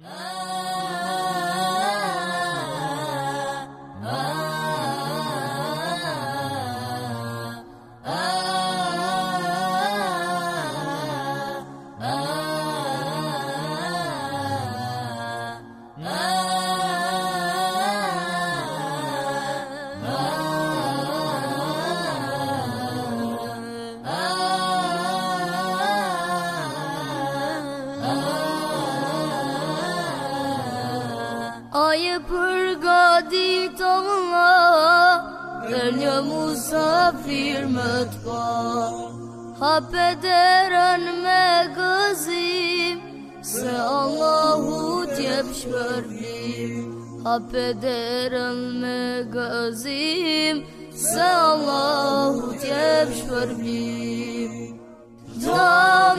Oh. Aje për gadit Allah Dhe një musafir më të pa Hape derën me gëzim Se Allahu t'jep shpërbim Ha derën me gëzim Se Allahu t'jep shpërbim Do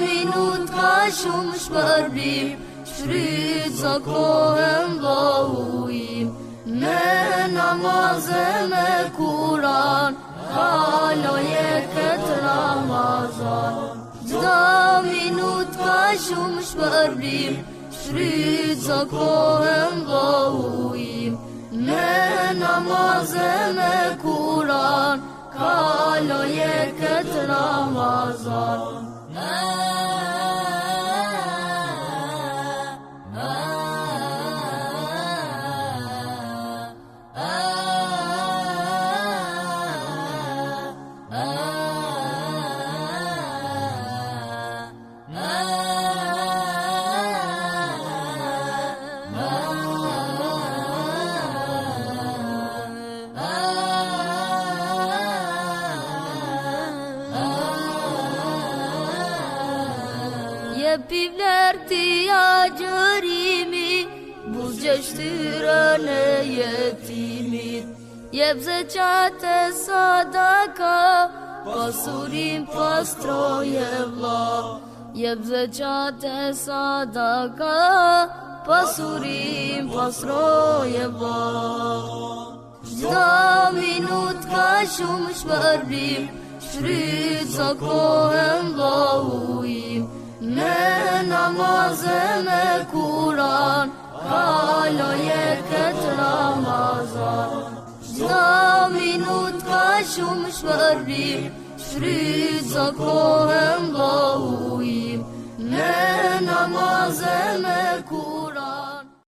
minut ka shumë shpërbim frit zot kohen dhe Me namaze me kuran Halo je këtë namazan Gjda minut ka shumë shpërbim Shryt zë kohen dhe ujim Me namaze me kuran Halo je këtë namazan pi vlerti a gjërimi Buzgjështyre në jetimit Jeb zëqate sadaka Pasurim pastroje vla Jeb zëqate sadaka Pasurim pastroje vla Gjdo minut ka shumë shpërbim Shrytë sa kohën vlau shumë shpërbim Shfrytë zë kohën bëhuj